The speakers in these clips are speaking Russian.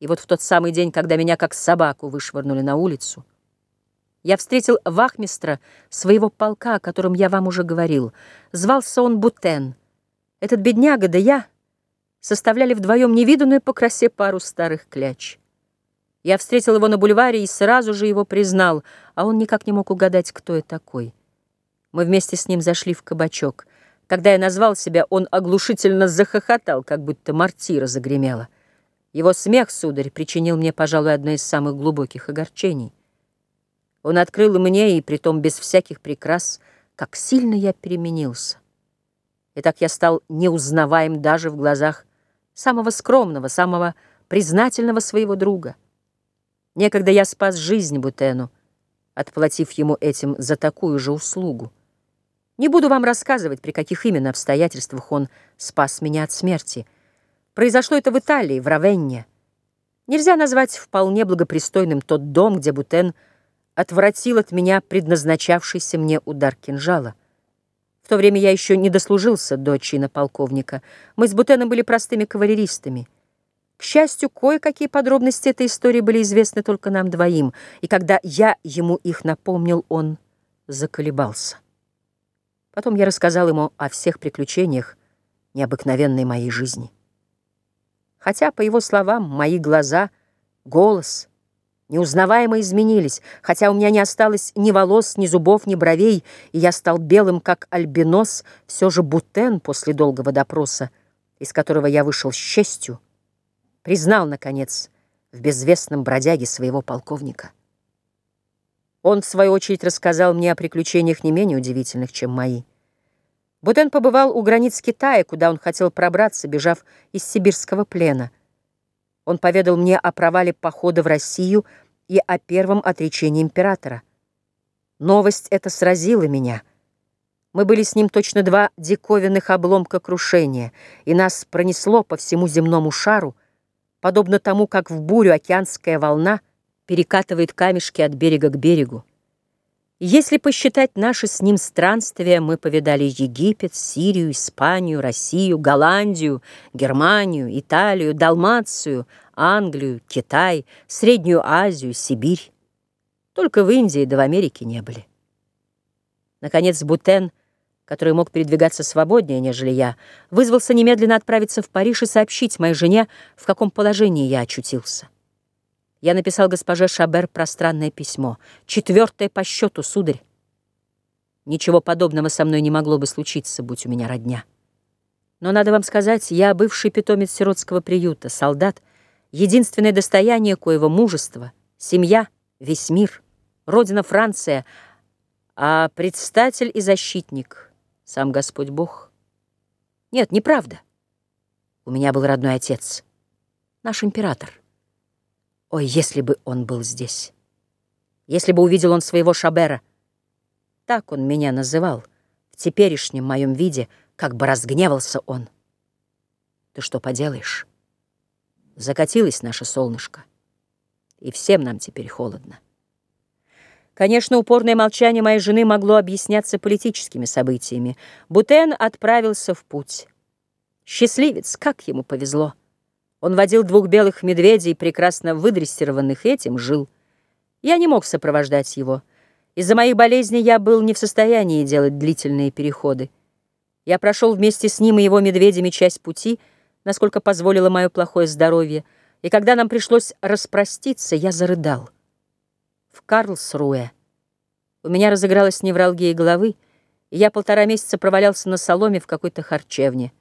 И вот в тот самый день, когда меня как собаку вышвырнули на улицу, я встретил вахмистра своего полка, о котором я вам уже говорил. Звался он Бутен. Этот бедняга, да я, составляли вдвоем невиданную по красе пару старых кляч. Я встретил его на бульваре и сразу же его признал, а он никак не мог угадать, кто я такой. Мы вместе с ним зашли в кабачок. Когда я назвал себя, он оглушительно захохотал, как будто мартира загремела. Его смех, сударь, причинил мне, пожалуй, одно из самых глубоких огорчений. Он открыл мне, и притом без всяких прикрас, как сильно я переменился. И так я стал неузнаваем даже в глазах самого скромного, самого признательного своего друга. Некогда я спас жизнь Бутену, отплатив ему этим за такую же услугу. Не буду вам рассказывать, при каких именно обстоятельствах он спас меня от смерти — Произошло это в Италии, в Равенне. Нельзя назвать вполне благопристойным тот дом, где Бутен отвратил от меня предназначавшийся мне удар кинжала. В то время я еще не дослужился до чина полковника. Мы с Бутеном были простыми кавалеристами. К счастью, кое-какие подробности этой истории были известны только нам двоим, и когда я ему их напомнил, он заколебался. Потом я рассказал ему о всех приключениях необыкновенной моей жизни. Хотя, по его словам, мои глаза, голос неузнаваемо изменились, хотя у меня не осталось ни волос, ни зубов, ни бровей, и я стал белым, как альбинос, все же Бутен после долгого допроса, из которого я вышел с честью, признал, наконец, в безвестном бродяге своего полковника. Он, в свою очередь, рассказал мне о приключениях не менее удивительных, чем мои. Бутен побывал у границ Китая, куда он хотел пробраться, бежав из сибирского плена. Он поведал мне о провале похода в Россию и о первом отречении императора. Новость эта сразила меня. Мы были с ним точно два диковинных обломка крушения, и нас пронесло по всему земному шару, подобно тому, как в бурю океанская волна перекатывает камешки от берега к берегу. Если посчитать наши с ним странствия, мы повидали Египет, Сирию, Испанию, Россию, Голландию, Германию, Италию, Далмацию, Англию, Китай, Среднюю Азию, Сибирь. Только в Индии да в Америке не были. Наконец, Бутен, который мог передвигаться свободнее, нежели я, вызвался немедленно отправиться в Париж и сообщить моей жене, в каком положении я очутился. Я написал госпоже Шабер пространное письмо. Четвертое по счету, сударь. Ничего подобного со мной не могло бы случиться, будь у меня родня. Но надо вам сказать, я бывший питомец сиротского приюта, солдат, единственное достояние коего мужества, семья, весь мир, родина Франция, а предстатель и защитник, сам Господь Бог. Нет, неправда. У меня был родной отец, наш император. Ой, если бы он был здесь! Если бы увидел он своего Шабера! Так он меня называл, в теперешнем моем виде, как бы разгневался он. Ты что поделаешь? Закатилось наше солнышко, и всем нам теперь холодно. Конечно, упорное молчание моей жены могло объясняться политическими событиями. Бутен отправился в путь. Счастливец, как ему повезло! Он водил двух белых медведей, прекрасно выдрессированных этим, жил. Я не мог сопровождать его. Из-за моих болезней я был не в состоянии делать длительные переходы. Я прошел вместе с ним и его медведями часть пути, насколько позволило мое плохое здоровье, и когда нам пришлось распроститься, я зарыдал. В Карлсруэ у меня разыгралась невралгия головы, и я полтора месяца провалялся на соломе в какой-то харчевне.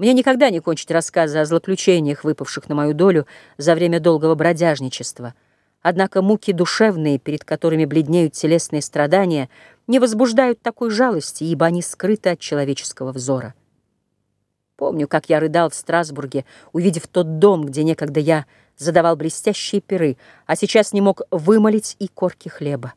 Мне никогда не кончить рассказы о злоключениях, выпавших на мою долю за время долгого бродяжничества. Однако муки душевные, перед которыми бледнеют телесные страдания, не возбуждают такой жалости, ибо они скрыты от человеческого взора. Помню, как я рыдал в Страсбурге, увидев тот дом, где некогда я задавал блестящие перы, а сейчас не мог вымолить и корки хлеба.